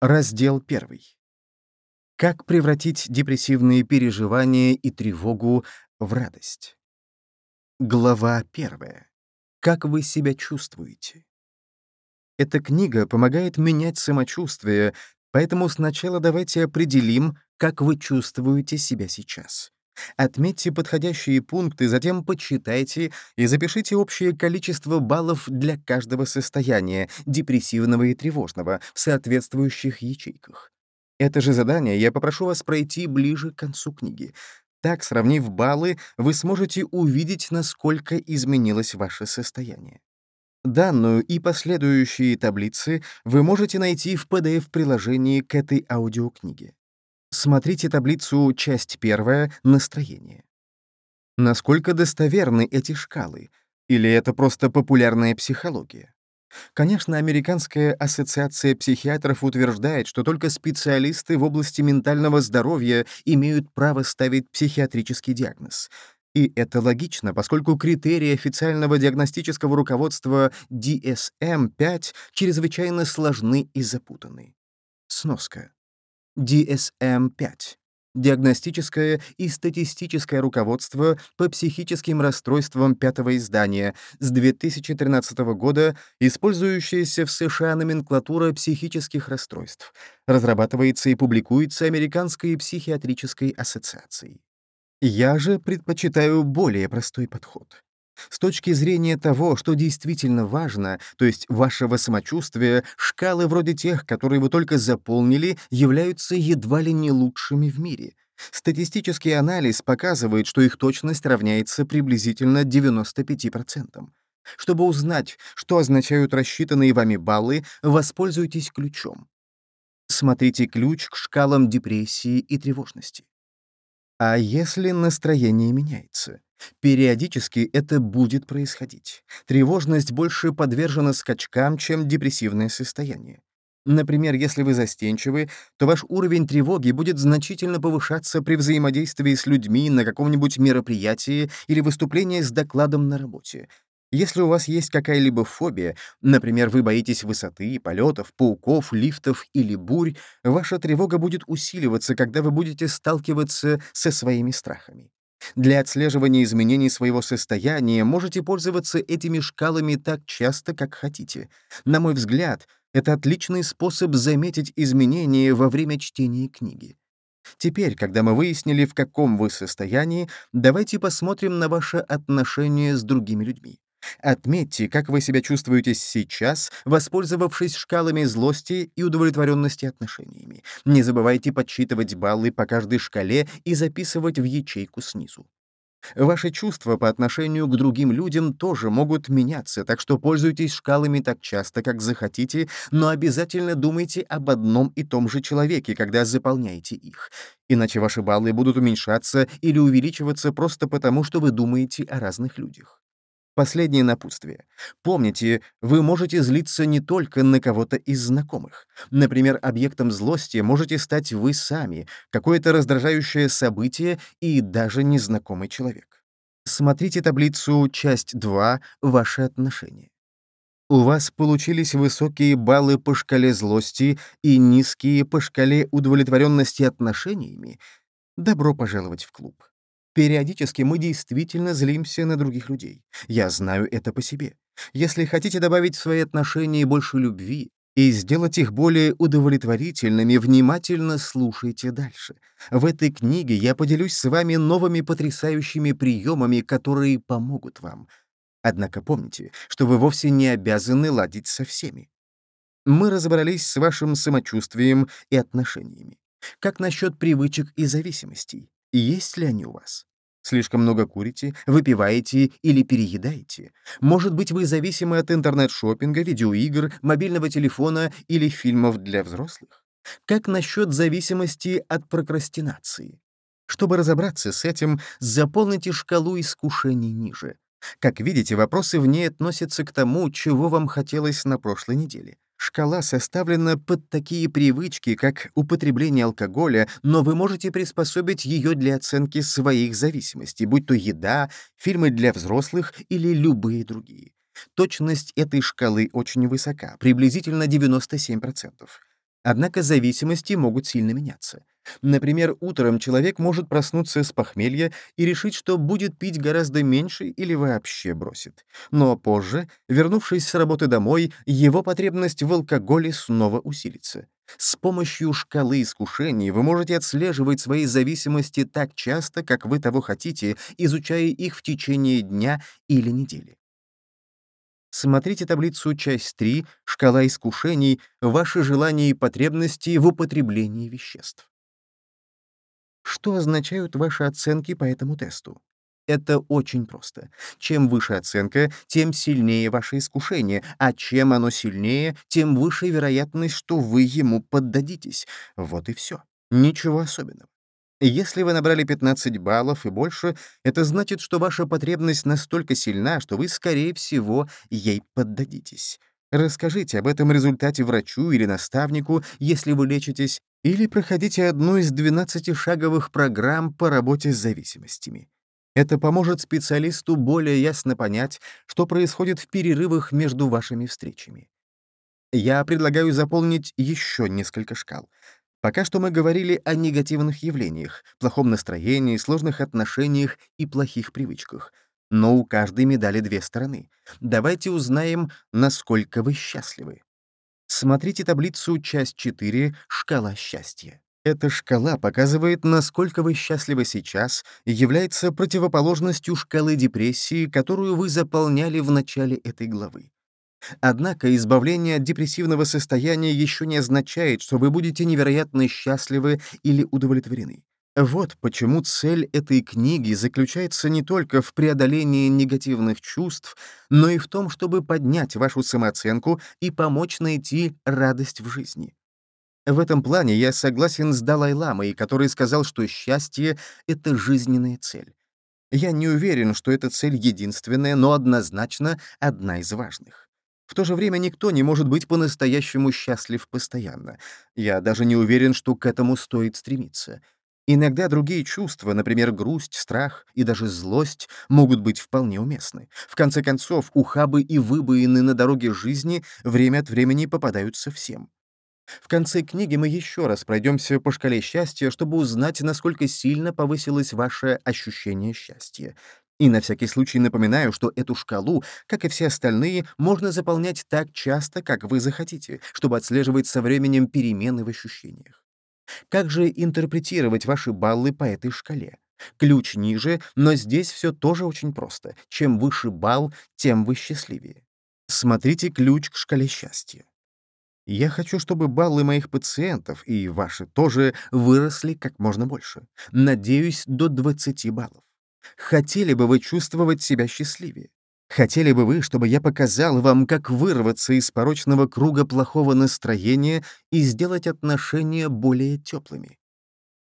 Раздел 1. Как превратить депрессивные переживания и тревогу в радость? Глава 1. Как вы себя чувствуете? Эта книга помогает менять самочувствие, поэтому сначала давайте определим, как вы чувствуете себя сейчас. Отметьте подходящие пункты, затем почитайте и запишите общее количество баллов для каждого состояния, депрессивного и тревожного, в соответствующих ячейках. Это же задание я попрошу вас пройти ближе к концу книги. Так, сравнив баллы, вы сможете увидеть, насколько изменилось ваше состояние. Данную и последующие таблицы вы можете найти в PDF-приложении к этой аудиокниге. Смотрите таблицу «Часть первая. Настроение». Насколько достоверны эти шкалы? Или это просто популярная психология? Конечно, Американская ассоциация психиатров утверждает, что только специалисты в области ментального здоровья имеют право ставить психиатрический диагноз. И это логично, поскольку критерии официального диагностического руководства DSM-5 чрезвычайно сложны и запутаны. Сноска. DSM-5 Диагностическое и статистическое руководство по психическим расстройствам пятого издания с 2013 года, использующееся в США номенклатура психических расстройств, разрабатывается и публикуется Американской психиатрической ассоциацией. Я же предпочитаю более простой подход. С точки зрения того, что действительно важно, то есть вашего самочувствия, шкалы вроде тех, которые вы только заполнили, являются едва ли не лучшими в мире. Статистический анализ показывает, что их точность равняется приблизительно 95%. Чтобы узнать, что означают рассчитанные вами баллы, воспользуйтесь ключом. Смотрите ключ к шкалам депрессии и тревожности. А если настроение меняется? Периодически это будет происходить. Тревожность больше подвержена скачкам, чем депрессивное состояние. Например, если вы застенчивы, то ваш уровень тревоги будет значительно повышаться при взаимодействии с людьми на каком-нибудь мероприятии или выступлении с докладом на работе. Если у вас есть какая-либо фобия, например, вы боитесь высоты, полетов, пауков, лифтов или бурь, ваша тревога будет усиливаться, когда вы будете сталкиваться со своими страхами. Для отслеживания изменений своего состояния можете пользоваться этими шкалами так часто, как хотите. На мой взгляд, это отличный способ заметить изменения во время чтения книги. Теперь, когда мы выяснили, в каком вы состоянии, давайте посмотрим на ваше отношение с другими людьми. Отметьте, как вы себя чувствуете сейчас, воспользовавшись шкалами злости и удовлетворенности отношениями. Не забывайте подсчитывать баллы по каждой шкале и записывать в ячейку снизу. Ваши чувства по отношению к другим людям тоже могут меняться, так что пользуйтесь шкалами так часто, как захотите, но обязательно думайте об одном и том же человеке, когда заполняете их. Иначе ваши баллы будут уменьшаться или увеличиваться просто потому, что вы думаете о разных людях. Последнее напутствие. Помните, вы можете злиться не только на кого-то из знакомых. Например, объектом злости можете стать вы сами, какое-то раздражающее событие и даже незнакомый человек. Смотрите таблицу «Часть 2. Ваши отношения». У вас получились высокие баллы по шкале злости и низкие по шкале удовлетворенности отношениями. Добро пожаловать в клуб. Периодически мы действительно злимся на других людей. Я знаю это по себе. Если хотите добавить в свои отношения больше любви и сделать их более удовлетворительными, внимательно слушайте дальше. В этой книге я поделюсь с вами новыми потрясающими приемами, которые помогут вам. Однако помните, что вы вовсе не обязаны ладить со всеми. Мы разобрались с вашим самочувствием и отношениями. Как насчет привычек и зависимостей? Есть ли они у вас? Слишком много курите, выпиваете или переедаете? Может быть, вы зависимы от интернет-шопинга, видеоигр, мобильного телефона или фильмов для взрослых? Как насчет зависимости от прокрастинации? Чтобы разобраться с этим, заполните шкалу искушений ниже. Как видите, вопросы в ней относятся к тому, чего вам хотелось на прошлой неделе. Шкала составлена под такие привычки, как употребление алкоголя, но вы можете приспособить ее для оценки своих зависимостей, будь то еда, фильмы для взрослых или любые другие. Точность этой шкалы очень высока, приблизительно 97%. Однако зависимости могут сильно меняться. Например, утром человек может проснуться с похмелья и решить, что будет пить гораздо меньше или вообще бросит. Но позже, вернувшись с работы домой, его потребность в алкоголе снова усилится. С помощью шкалы искушений вы можете отслеживать свои зависимости так часто, как вы того хотите, изучая их в течение дня или недели. Смотрите таблицу часть 3 «Шкала искушений. Ваши желания и потребности в употреблении веществ». Что означают ваши оценки по этому тесту? Это очень просто. Чем выше оценка, тем сильнее ваше искушение, а чем оно сильнее, тем выше вероятность, что вы ему поддадитесь. Вот и все. Ничего особенного. Если вы набрали 15 баллов и больше, это значит, что ваша потребность настолько сильна, что вы, скорее всего, ей поддадитесь. Расскажите об этом результате врачу или наставнику, если вы лечитесь, или проходите одну из 12-шаговых программ по работе с зависимостями. Это поможет специалисту более ясно понять, что происходит в перерывах между вашими встречами. Я предлагаю заполнить еще несколько шкал. Пока что мы говорили о негативных явлениях, плохом настроении, сложных отношениях и плохих привычках. Но у каждой медали две стороны. Давайте узнаем, насколько вы счастливы. Смотрите таблицу часть 4 «Шкала счастья». Эта шкала показывает, насколько вы счастливы сейчас и является противоположностью шкалы депрессии, которую вы заполняли в начале этой главы. Однако избавление от депрессивного состояния еще не означает, что вы будете невероятно счастливы или удовлетворены. Вот почему цель этой книги заключается не только в преодолении негативных чувств, но и в том, чтобы поднять вашу самооценку и помочь найти радость в жизни. В этом плане я согласен с Далай-ламой, который сказал, что счастье — это жизненная цель. Я не уверен, что эта цель единственная, но однозначно одна из важных. В то же время никто не может быть по-настоящему счастлив постоянно. Я даже не уверен, что к этому стоит стремиться. Иногда другие чувства, например, грусть, страх и даже злость, могут быть вполне уместны. В конце концов, ухабы и выбоины на дороге жизни время от времени попадаются всем. В конце книги мы еще раз пройдемся по шкале счастья, чтобы узнать, насколько сильно повысилось ваше ощущение счастья. И на всякий случай напоминаю, что эту шкалу, как и все остальные, можно заполнять так часто, как вы захотите, чтобы отслеживать со временем перемены в ощущениях. Как же интерпретировать ваши баллы по этой шкале? Ключ ниже, но здесь все тоже очень просто. Чем выше балл, тем вы счастливее. Смотрите ключ к шкале счастья. Я хочу, чтобы баллы моих пациентов и ваши тоже выросли как можно больше. Надеюсь, до 20 баллов. Хотели бы вы чувствовать себя счастливее? Хотели бы вы, чтобы я показал вам, как вырваться из порочного круга плохого настроения и сделать отношения более теплыми?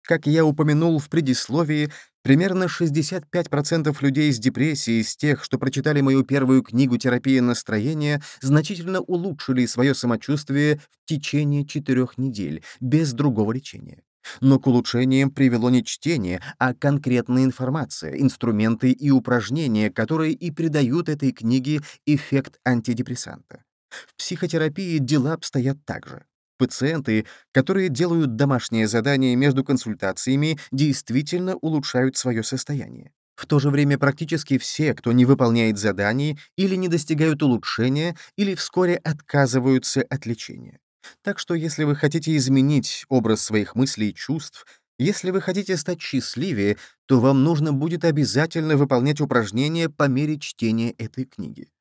Как я упомянул в предисловии, примерно 65% людей с депрессией из тех, что прочитали мою первую книгу «Терапия настроения», значительно улучшили свое самочувствие в течение четырех недель, без другого лечения. Но к улучшениям привело не чтение, а конкретная информация, инструменты и упражнения, которые и придают этой книге эффект антидепрессанта. В психотерапии дела обстоят так же. Пациенты, которые делают домашнее задание между консультациями, действительно улучшают свое состояние. В то же время практически все, кто не выполняет заданий, или не достигают улучшения, или вскоре отказываются от лечения. Так что если вы хотите изменить образ своих мыслей и чувств, если вы хотите стать счастливее, то вам нужно будет обязательно выполнять упражнения по мере чтения этой книги.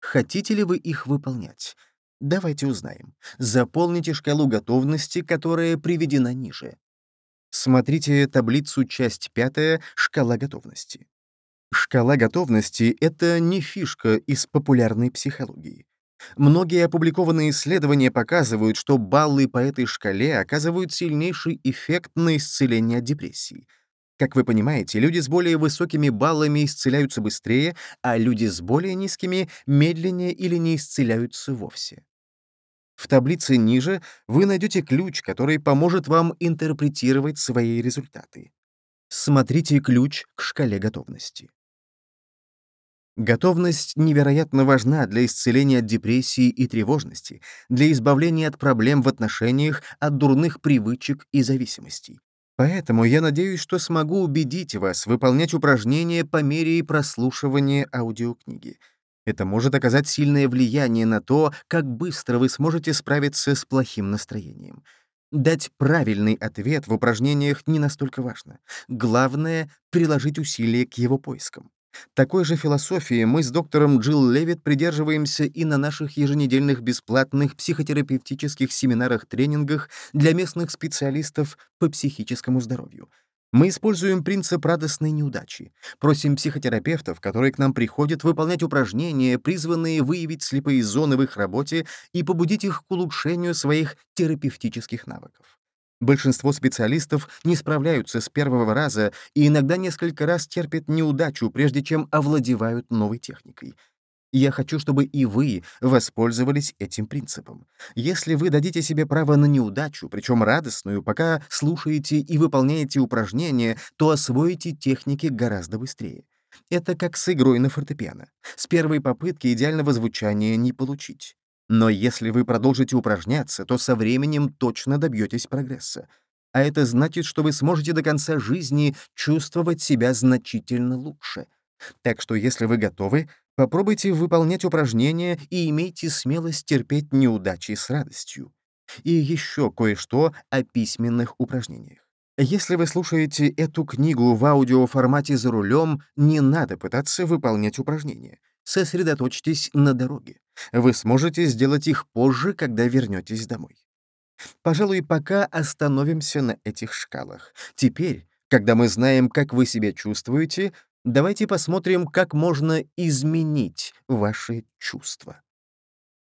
Хотите ли вы их выполнять? Давайте узнаем. Заполните шкалу готовности, которая приведена ниже. Смотрите таблицу часть 5 «Шкала готовности». Шкала готовности — это не фишка из популярной психологии. Многие опубликованные исследования показывают, что баллы по этой шкале оказывают сильнейший эффект на исцеление от депрессии. Как вы понимаете, люди с более высокими баллами исцеляются быстрее, а люди с более низкими — медленнее или не исцеляются вовсе. В таблице ниже вы найдете ключ, который поможет вам интерпретировать свои результаты. Смотрите ключ к шкале готовности. Готовность невероятно важна для исцеления от депрессии и тревожности, для избавления от проблем в отношениях, от дурных привычек и зависимостей. Поэтому я надеюсь, что смогу убедить вас выполнять упражнения по мере прослушивания аудиокниги. Это может оказать сильное влияние на то, как быстро вы сможете справиться с плохим настроением. Дать правильный ответ в упражнениях не настолько важно. Главное — приложить усилия к его поискам. Такой же философии мы с доктором Джилл Левит придерживаемся и на наших еженедельных бесплатных психотерапевтических семинарах-тренингах для местных специалистов по психическому здоровью. Мы используем принцип радостной неудачи. Просим психотерапевтов, которые к нам приходят, выполнять упражнения, призванные выявить слепые зоны в их работе и побудить их к улучшению своих терапевтических навыков. Большинство специалистов не справляются с первого раза и иногда несколько раз терпят неудачу, прежде чем овладевают новой техникой. Я хочу, чтобы и вы воспользовались этим принципом. Если вы дадите себе право на неудачу, причем радостную, пока слушаете и выполняете упражнения, то освоите техники гораздо быстрее. Это как с игрой на фортепиано. С первой попытки идеального звучания не получить. Но если вы продолжите упражняться, то со временем точно добьетесь прогресса. А это значит, что вы сможете до конца жизни чувствовать себя значительно лучше. Так что если вы готовы, попробуйте выполнять упражнения и имейте смелость терпеть неудачи с радостью. И еще кое-что о письменных упражнениях. Если вы слушаете эту книгу в аудиоформате за рулем, не надо пытаться выполнять упражнения. Сосредоточьтесь на дороге. Вы сможете сделать их позже, когда вернетесь домой. Пожалуй, пока остановимся на этих шкалах. Теперь, когда мы знаем, как вы себя чувствуете, давайте посмотрим, как можно изменить ваши чувства.